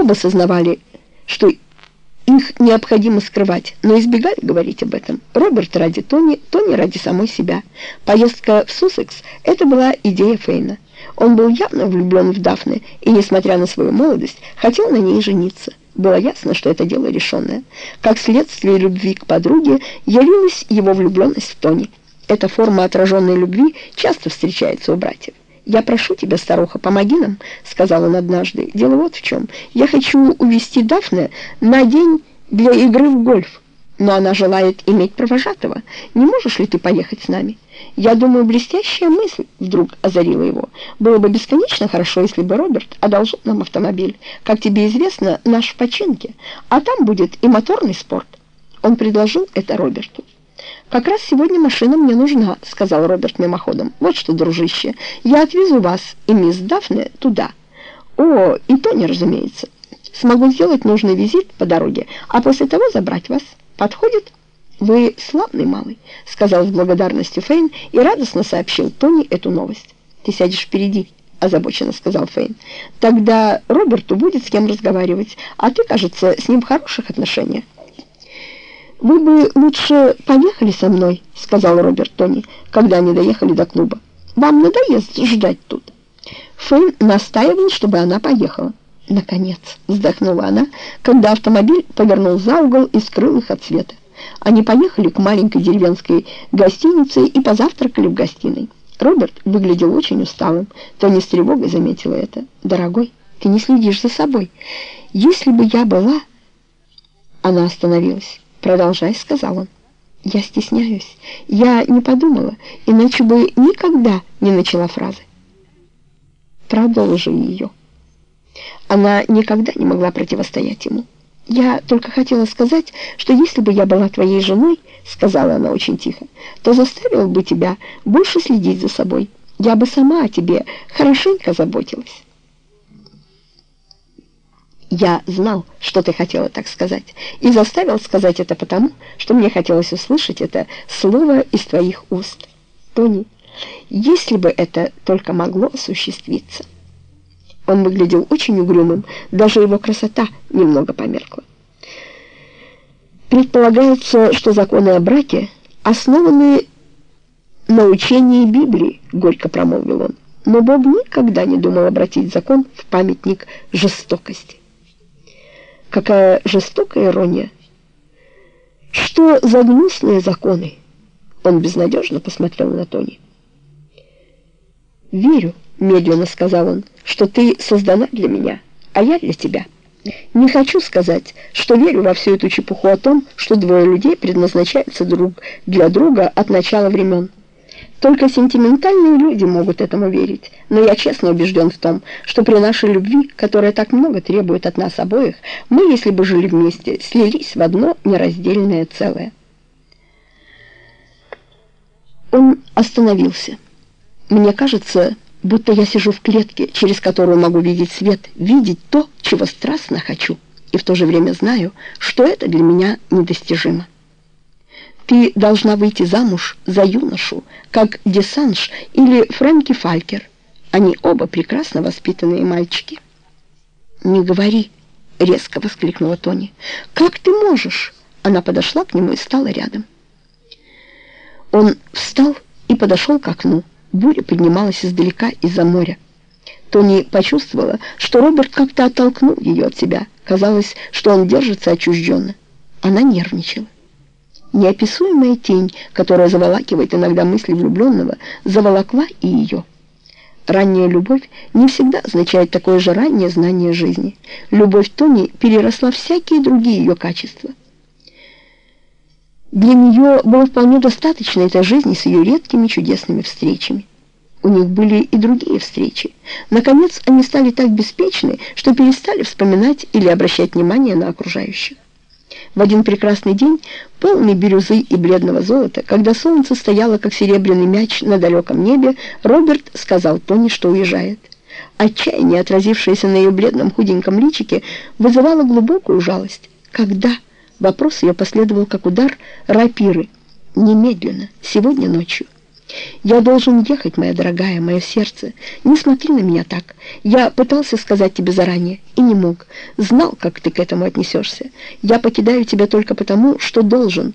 Оба сознавали, что их необходимо скрывать, но избегали говорить об этом. Роберт ради Тони, Тони ради самой себя. Поездка в Суссекс – это была идея Фейна. Он был явно влюблен в Дафне и, несмотря на свою молодость, хотел на ней жениться. Было ясно, что это дело решенное. Как следствие любви к подруге явилась его влюбленность в Тони. Эта форма отраженной любви часто встречается у братьев. «Я прошу тебя, старуха, помоги нам», — сказал он однажды. «Дело вот в чем. Я хочу увезти Дафне на день для игры в гольф, но она желает иметь провожатого. Не можешь ли ты поехать с нами?» «Я думаю, блестящая мысль вдруг озарила его. Было бы бесконечно хорошо, если бы Роберт одолжил нам автомобиль. Как тебе известно, наш в починке, а там будет и моторный спорт». Он предложил это Роберту. «Как раз сегодня машина мне нужна», — сказал Роберт мимоходом. «Вот что, дружище, я отвезу вас и мисс Дафне туда». «О, и то не разумеется. Смогу сделать нужный визит по дороге, а после того забрать вас. Подходит?» «Вы славный малый», — сказал с благодарностью Фейн и радостно сообщил Тони эту новость. «Ты сядешь впереди», — озабоченно сказал Фейн. «Тогда Роберту будет с кем разговаривать, а ты, кажется, с ним в хороших отношениях». «Вы бы лучше поехали со мной», — сказал Роберт Тони, когда они доехали до клуба. «Вам надоест ждать тут». Фейн настаивал, чтобы она поехала. «Наконец!» — вздохнула она, когда автомобиль повернул за угол и скрыл их от света. Они поехали к маленькой деревенской гостинице и позавтракали в гостиной. Роберт выглядел очень усталым. Тони с тревогой заметила это. «Дорогой, ты не следишь за собой. Если бы я была...» Она остановилась. «Продолжай», — сказал он. «Я стесняюсь. Я не подумала, иначе бы никогда не начала фразы». «Продолжи ее». Она никогда не могла противостоять ему. «Я только хотела сказать, что если бы я была твоей женой, — сказала она очень тихо, — то заставила бы тебя больше следить за собой. Я бы сама о тебе хорошенько заботилась». Я знал, что ты хотела так сказать, и заставил сказать это потому, что мне хотелось услышать это слово из твоих уст. Тони, если бы это только могло осуществиться. Он выглядел очень угрюмым, даже его красота немного померкла. Предполагается, что законы о браке основаны на учении Библии, горько промолвил он. Но Бог никогда не думал обратить закон в памятник жестокости. Какая жестокая ирония! Что за гнусные законы? Он безнадежно посмотрел на Тони. «Верю», — медленно сказал он, — «что ты создана для меня, а я для тебя. Не хочу сказать, что верю во всю эту чепуху о том, что двое людей предназначаются друг для друга от начала времен». Только сентиментальные люди могут этому верить, но я честно убежден в том, что при нашей любви, которая так много требует от нас обоих, мы, если бы жили вместе, слились в одно нераздельное целое. Он остановился. Мне кажется, будто я сижу в клетке, через которую могу видеть свет, видеть то, чего страстно хочу, и в то же время знаю, что это для меня недостижимо. Ты должна выйти замуж за юношу, как Десанж или Фрэнки Фалькер. Они оба прекрасно воспитанные мальчики. «Не говори!» — резко воскликнула Тони. «Как ты можешь?» Она подошла к нему и стала рядом. Он встал и подошел к окну. Буря поднималась издалека из-за моря. Тони почувствовала, что Роберт как-то оттолкнул ее от себя. Казалось, что он держится отчужденно. Она нервничала. Неописуемая тень, которая заволакивает иногда мысли влюбленного, заволокла и ее. Ранняя любовь не всегда означает такое же раннее знание жизни. Любовь Тони переросла всякие другие ее качества. Для нее было вполне достаточно этой жизни с ее редкими чудесными встречами. У них были и другие встречи. Наконец, они стали так беспечны, что перестали вспоминать или обращать внимание на окружающих. В один прекрасный день, полный бирюзы и бледного золота, когда солнце стояло, как серебряный мяч на далеком небе, Роберт сказал Тони, что уезжает. Отчаяние, отразившееся на ее бледном худеньком личике, вызывало глубокую жалость. «Когда?» Вопрос ее последовал, как удар рапиры. «Немедленно, сегодня ночью». «Я должен ехать, моя дорогая, мое сердце. Не смотри на меня так. Я пытался сказать тебе заранее и не мог. Знал, как ты к этому отнесешься. Я покидаю тебя только потому, что должен».